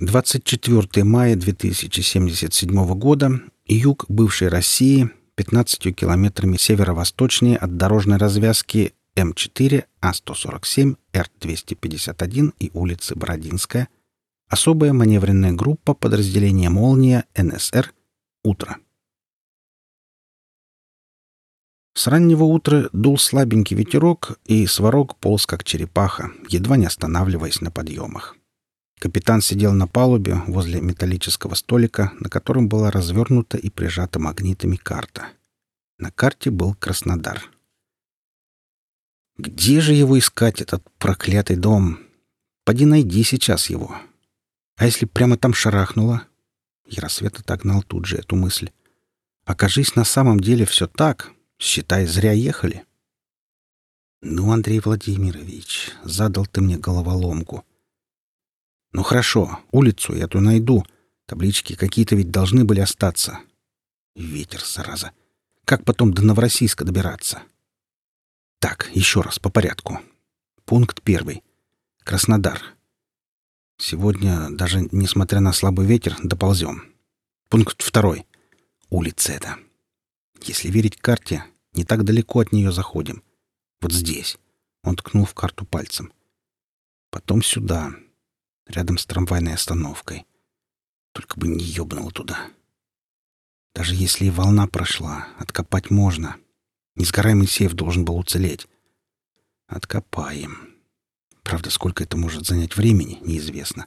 24 мая 2077 года. Юг бывшей России, 15 километрами северо-восточнее от дорожной развязки М4, А147, Р251 и улицы Бородинская. Особая маневренная группа подразделения «Молния» НСР. Утро. С раннего утра дул слабенький ветерок, и сварог полз как черепаха, едва не останавливаясь на подъемах. Капитан сидел на палубе возле металлического столика, на котором была развернута и прижата магнитами карта. На карте был Краснодар. «Где же его искать, этот проклятый дом? Поди найди сейчас его. А если прямо там шарахнуло?» Яросвет отогнал тут же эту мысль. «Окажись на самом деле все так, считай, зря ехали». «Ну, Андрей Владимирович, задал ты мне головоломку». Ну хорошо, улицу я эту найду. Таблички какие-то ведь должны были остаться. Ветер, зараза. Как потом до Новороссийска добираться? Так, еще раз, по порядку. Пункт первый. Краснодар. Сегодня, даже несмотря на слабый ветер, доползем. Пункт второй. Улица эта. Если верить карте, не так далеко от нее заходим. Вот здесь. Он ткнул в карту пальцем. Потом сюда рядом с трамвайной остановкой. Только бы не ёбнуло туда. Даже если и волна прошла, откопать можно. Несгораемый сейф должен был уцелеть. Откопаем. Правда, сколько это может занять времени, неизвестно.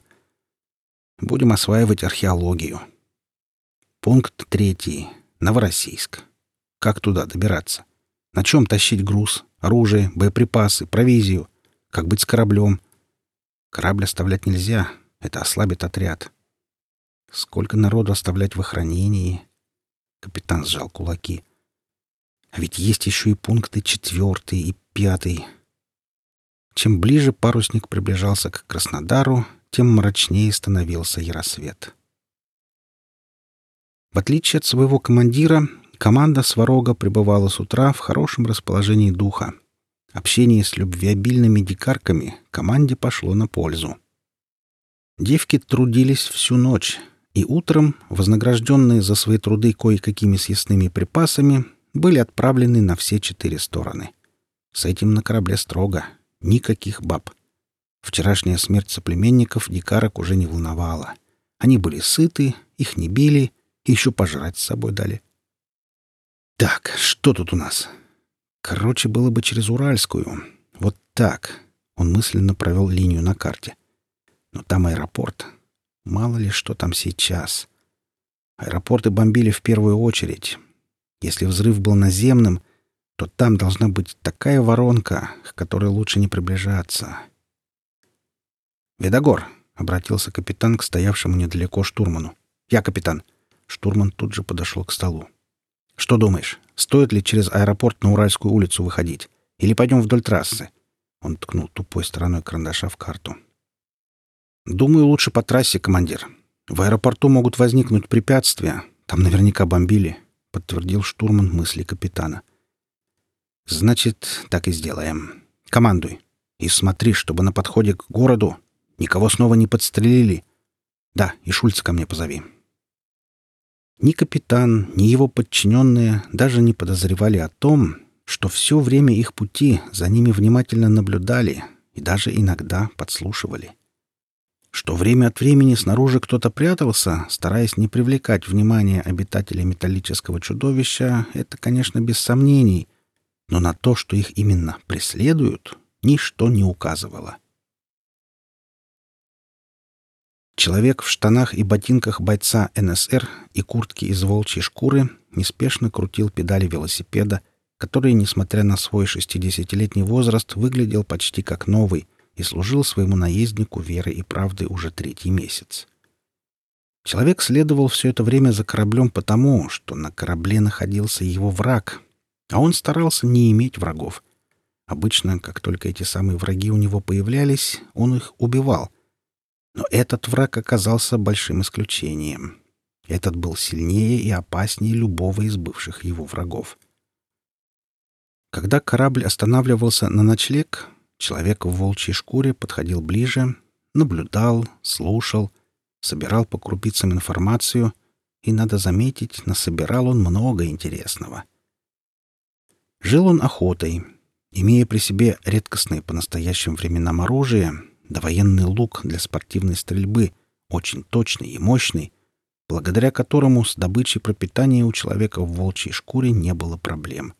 Будем осваивать археологию. Пункт третий. Новороссийск. Как туда добираться? На чем тащить груз, оружие, боеприпасы, провизию? Как быть с кораблем? Корабль оставлять нельзя, это ослабит отряд. Сколько народу оставлять в охранении? Капитан сжал кулаки. А ведь есть еще и пункты четвертый и пятый. Чем ближе парусник приближался к Краснодару, тем мрачнее становился Яросвет. В отличие от своего командира, команда Сварога пребывала с утра в хорошем расположении духа — Общение с любвеобильными дикарками команде пошло на пользу. Девки трудились всю ночь, и утром, вознагражденные за свои труды кое-какими съестными припасами, были отправлены на все четыре стороны. С этим на корабле строго. Никаких баб. Вчерашняя смерть соплеменников дикарок уже не волновала. Они были сыты, их не били, еще пожрать с собой дали. «Так, что тут у нас?» Короче, было бы через Уральскую. Вот так. Он мысленно провел линию на карте. Но там аэропорт. Мало ли, что там сейчас. Аэропорты бомбили в первую очередь. Если взрыв был наземным, то там должна быть такая воронка, к которой лучше не приближаться. «Видогор!» — обратился капитан к стоявшему недалеко штурману. «Я капитан». Штурман тут же подошел к столу. Что думаешь, стоит ли через аэропорт на Уральскую улицу выходить? Или пойдем вдоль трассы?» Он ткнул тупой стороной карандаша в карту. «Думаю, лучше по трассе, командир. В аэропорту могут возникнуть препятствия. Там наверняка бомбили», — подтвердил штурман мысли капитана. «Значит, так и сделаем. Командуй. И смотри, чтобы на подходе к городу никого снова не подстрелили. Да, и Шульца ко мне позови». Ни капитан, ни его подчиненные даже не подозревали о том, что все время их пути за ними внимательно наблюдали и даже иногда подслушивали. Что время от времени снаружи кто-то прятался, стараясь не привлекать внимание обитателей металлического чудовища, это, конечно, без сомнений, но на то, что их именно преследуют, ничто не указывало. — Человек в штанах и ботинках бойца НСР и куртке из волчьей шкуры неспешно крутил педали велосипеда, который, несмотря на свой шестидесятилетний возраст, выглядел почти как новый и служил своему наезднику верой и правдой уже третий месяц. Человек следовал все это время за кораблем потому, что на корабле находился его враг, а он старался не иметь врагов. Обычно, как только эти самые враги у него появлялись, он их убивал — но этот враг оказался большим исключением. Этот был сильнее и опаснее любого из бывших его врагов. Когда корабль останавливался на ночлег, человек в волчьей шкуре подходил ближе, наблюдал, слушал, собирал по крупицам информацию, и, надо заметить, насобирал он много интересного. Жил он охотой, имея при себе редкостное по настоящим временам оружие, да военный лук для спортивной стрельбы, очень точный и мощный, благодаря которому с добычей пропитания у человека в волчьей шкуре не было проблем.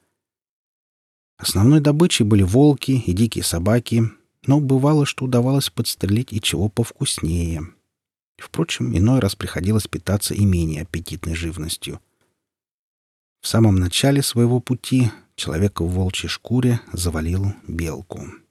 Основной добычей были волки и дикие собаки, но бывало, что удавалось подстрелить и чего повкуснее. Впрочем, иной раз приходилось питаться и менее аппетитной живностью. В самом начале своего пути человек в волчьей шкуре завалил белку —